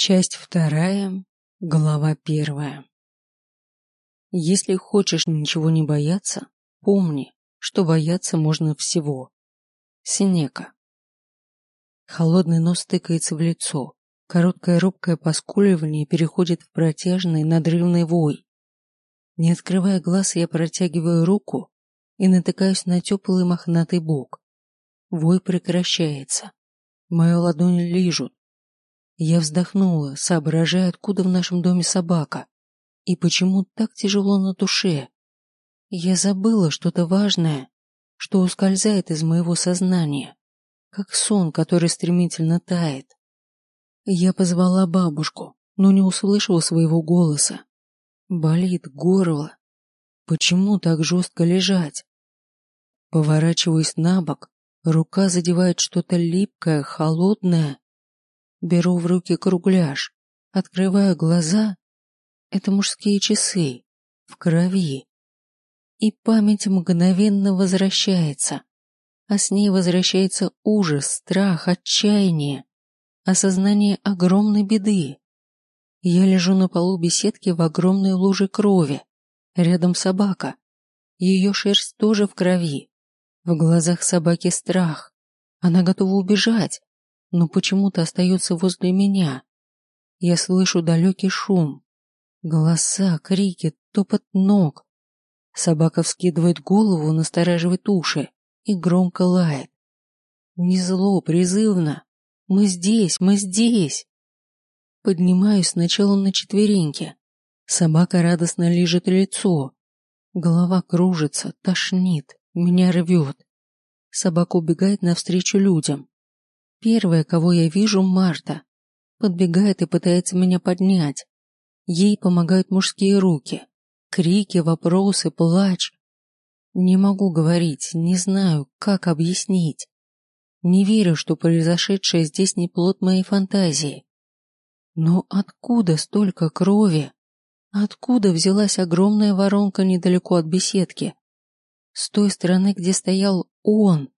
Часть вторая, глава первая. Если хочешь ничего не бояться, помни, что бояться можно всего. Синека. Холодный нос тыкается в лицо, короткое робкое поскуливание переходит в протяжный надрывный вой. Не открывая глаз, я протягиваю руку и натыкаюсь на теплый мохнатый бок. Вой прекращается. Мою ладонь лижут, я вздохнула, соображая, откуда в нашем доме собака и почему так тяжело на душе. Я забыла что-то важное, что ускользает из моего сознания, как сон, который стремительно тает. Я позвала бабушку, но не услышала своего голоса. Болит горло. Почему так жестко лежать? Поворачиваюсь на бок, рука задевает что-то липкое, холодное. Беру в руки кругляш, открываю глаза. Это мужские часы, в крови. И память мгновенно возвращается. А с ней возвращается ужас, страх, отчаяние, осознание огромной беды. Я лежу на полу беседки в огромной луже крови. Рядом собака. Ее шерсть тоже в крови. В глазах собаки страх. Она готова убежать, но почему-то остается возле меня. Я слышу далекий шум. Голоса, крики, топот ног. Собака вскидывает голову, настораживает уши и громко лает. Не зло, призывно. Мы здесь, мы здесь. Поднимаюсь сначала на четвереньки. Собака радостно лижет лицо. Голова кружится, тошнит, меня рвет. Собака убегает навстречу людям. Первая, кого я вижу, Марта. Подбегает и пытается меня поднять. Ей помогают мужские руки. Крики, вопросы, плач. Не могу говорить, не знаю, как объяснить. Не верю, что произошедшее здесь не плод моей фантазии. Но откуда столько крови? Откуда взялась огромная воронка недалеко от беседки? С той стороны, где стоял он.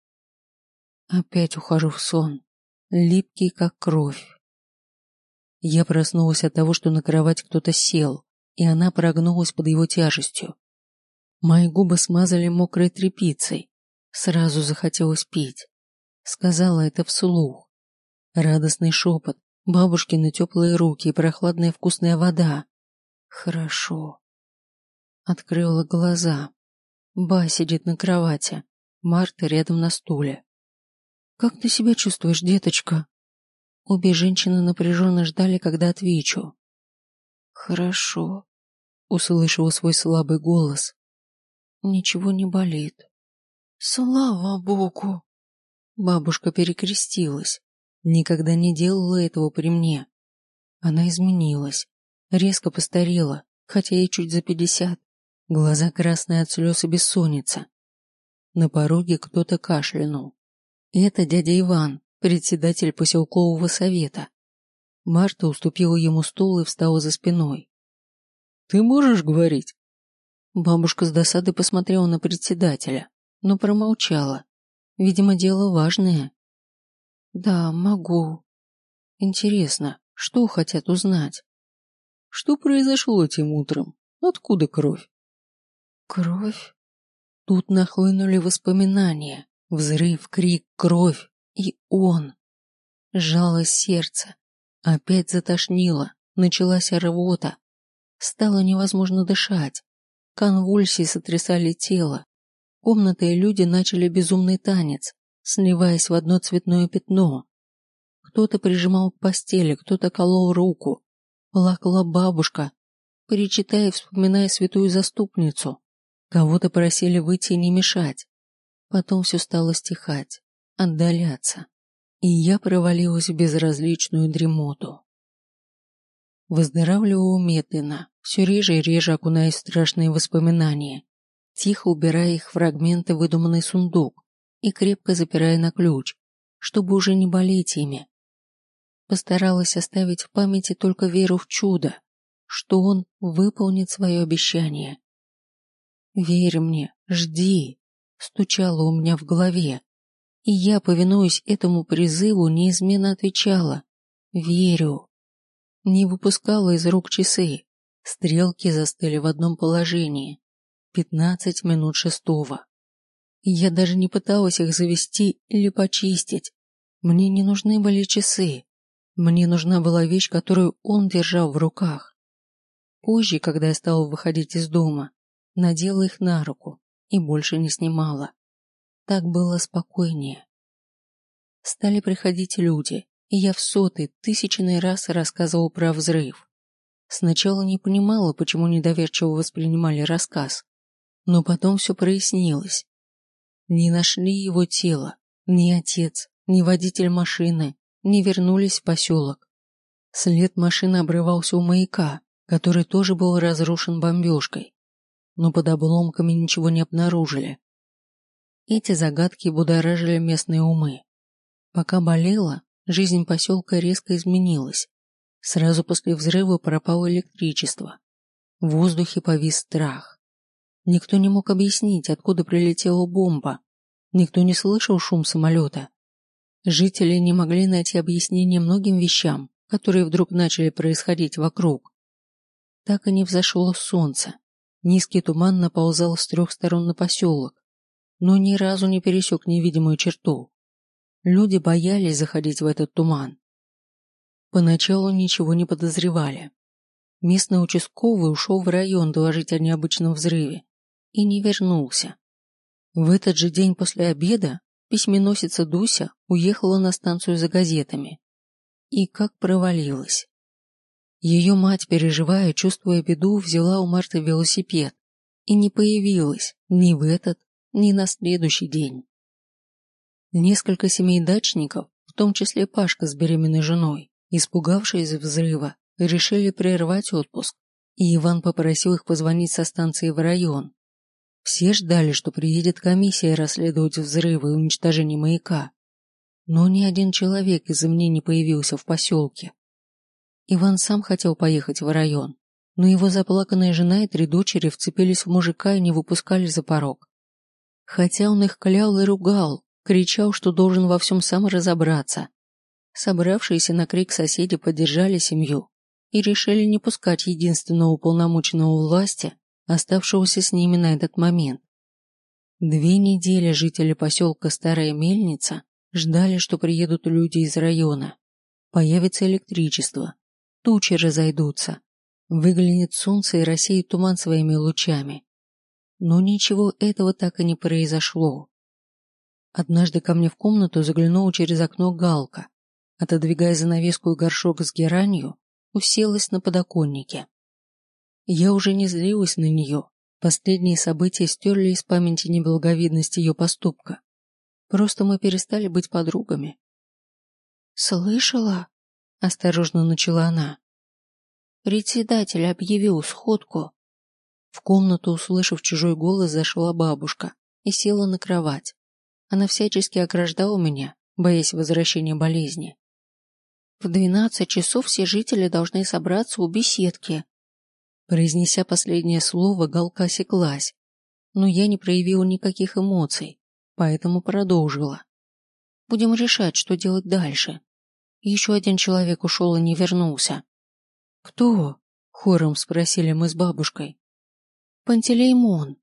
Опять ухожу в сон липкий, как кровь. Я проснулась от того, что на кровать кто-то сел, и она прогнулась под его тяжестью. Мои губы смазали мокрой тряпицей. Сразу захотелось пить. Сказала это вслух. Радостный шепот, бабушкины теплые руки и прохладная вкусная вода. Хорошо. Открыла глаза. Ба сидит на кровати. Марта рядом на стуле. «Как ты себя чувствуешь, деточка?» Обе женщины напряженно ждали, когда отвечу. «Хорошо», — услышала свой слабый голос. «Ничего не болит». «Слава Богу!» Бабушка перекрестилась. Никогда не делала этого при мне. Она изменилась, резко постарела, хотя ей чуть за пятьдесят. Глаза красные от слез и бессонница. На пороге кто-то кашлянул. Это дядя Иван, председатель поселкового совета. Марта уступила ему стул и встала за спиной. «Ты можешь говорить?» Бабушка с досадой посмотрела на председателя, но промолчала. Видимо, дело важное. «Да, могу. Интересно, что хотят узнать?» «Что произошло этим утром? Откуда кровь?» «Кровь?» Тут нахлынули воспоминания. Взрыв, крик, кровь. И он. Жало сердце. Опять затошнило. Началась рвота. Стало невозможно дышать. Конвульсии сотрясали тело. Комната и люди начали безумный танец, сливаясь в одно цветное пятно. Кто-то прижимал к постели, кто-то колол руку. Плакала бабушка, перечитая и вспоминая святую заступницу. Кого-то просили выйти и не мешать. Потом все стало стихать, отдаляться, и я провалилась в безразличную дремоту. Выздоравливала медленно, все реже и реже окунаясь в страшные воспоминания, тихо убирая их фрагменты в выдуманный сундук и крепко запирая на ключ, чтобы уже не болеть ими. Постаралась оставить в памяти только веру в чудо, что он выполнит свое обещание. Верь мне, жди, стучало у меня в голове, и я, повинуясь этому призыву, неизменно отвечала «Верю». не выпускала из рук часы. Стрелки застыли в одном положении. Пятнадцать минут шестого. Я даже не пыталась их завести или почистить. Мне не нужны были часы. Мне нужна была вещь, которую он держал в руках. Позже, когда я стала выходить из дома, надела их на руку и больше не снимала. Так было спокойнее. Стали приходить люди, и я в сотый, тысячный раз рассказывал про взрыв. Сначала не понимала, почему недоверчиво воспринимали рассказ, но потом все прояснилось. Не нашли его тело, ни отец, ни водитель машины, не вернулись в поселок. След машины обрывался у маяка, который тоже был разрушен бомбежкой, но под обломками ничего не обнаружили. Эти загадки будоражили местные умы. Пока болела, жизнь поселка резко изменилась. Сразу после взрыва пропало электричество. В воздухе повис страх. Никто не мог объяснить, откуда прилетела бомба. Никто не слышал шум самолета. Жители не могли найти объяснение многим вещам, которые вдруг начали происходить вокруг. Так и не взошло солнце. Низкий туман наползал с трех сторон на поселок, но ни разу не пересек невидимую черту. Люди боялись заходить в этот туман. Поначалу ничего не подозревали. Местный участковый ушел в район доложить о необычном взрыве и не вернулся. В этот же день после обеда письменосица Дуся уехала на станцию за газетами. И как провалилась. Ее мать, переживая, чувствуя беду, взяла у Марты велосипед и не появилась ни в этот, ни на следующий день. Несколько семей дачников, в том числе Пашка с беременной женой, испугавшись взрыва, решили прервать отпуск, и Иван попросил их позвонить со станции в район. Все ждали, что приедет комиссия расследовать взрывы и уничтожение маяка. Но ни один человек из-за мне не появился в поселке. Иван сам хотел поехать в район, но его заплаканная жена и три дочери вцепились в мужика и не выпускали за порог. Хотя он их клял и ругал, кричал, что должен во всем сам разобраться. Собравшиеся на крик соседи поддержали семью и решили не пускать единственного уполномоченного власти, оставшегося с ними на этот момент. Две недели жители поселка Старая Мельница ждали, что приедут люди из района. Появится электричество, Тучи разойдутся. Выглянет солнце и рассеет туман своими лучами. Но ничего этого так и не произошло. Однажды ко мне в комнату заглянула через окно Галка. Отодвигая занавеску и горшок с геранью, уселась на подоконнике. Я уже не злилась на нее. Последние события стерли из памяти неблаговидность ее поступка. Просто мы перестали быть подругами. «Слышала?» Осторожно начала она. Председатель объявил сходку. В комнату, услышав чужой голос, зашла бабушка и села на кровать. Она всячески ограждала меня, боясь возвращения болезни. В двенадцать часов все жители должны собраться у беседки. Произнеся последнее слово, Галка осеклась, но я не проявила никаких эмоций, поэтому продолжила. Будем решать, что делать дальше. Еще один человек ушел и не вернулся. «Кто?» — хором спросили мы с бабушкой. «Пантелеймон.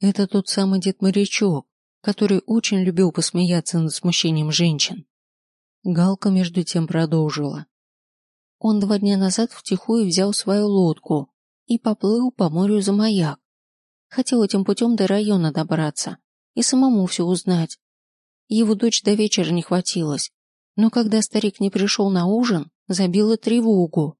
Это тот самый дед-морячок, который очень любил посмеяться над смущением женщин». Галка между тем продолжила. Он два дня назад втихую взял свою лодку и поплыл по морю за маяк. Хотел этим путем до района добраться и самому все узнать. Его дочь до вечера не хватилось, но когда старик не пришел на ужин, забила тревогу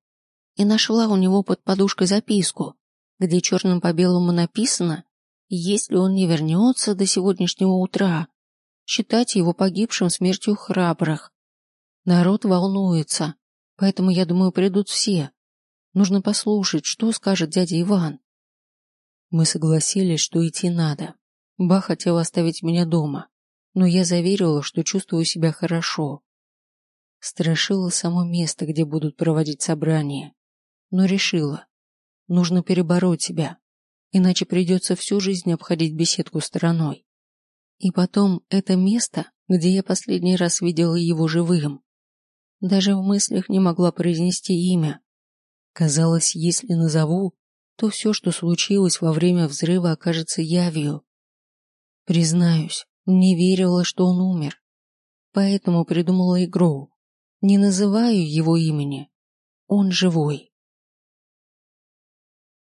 и нашла у него под подушкой записку, где черным по белому написано, если он не вернется до сегодняшнего утра, считать его погибшим смертью храбрых. Народ волнуется, поэтому, я думаю, придут все. Нужно послушать, что скажет дядя Иван. Мы согласились, что идти надо. Ба хотел оставить меня дома, но я заверила, что чувствую себя хорошо. Страшила само место, где будут проводить собрания. Но решила. Нужно перебороть себя, иначе придется всю жизнь обходить беседку стороной. И потом это место, где я последний раз видела его живым. Даже в мыслях не могла произнести имя, Казалось, если назову, то все, что случилось во время взрыва, окажется явью. Признаюсь, не верила, что он умер. Поэтому придумала игру. Не называю его имени. Он живой.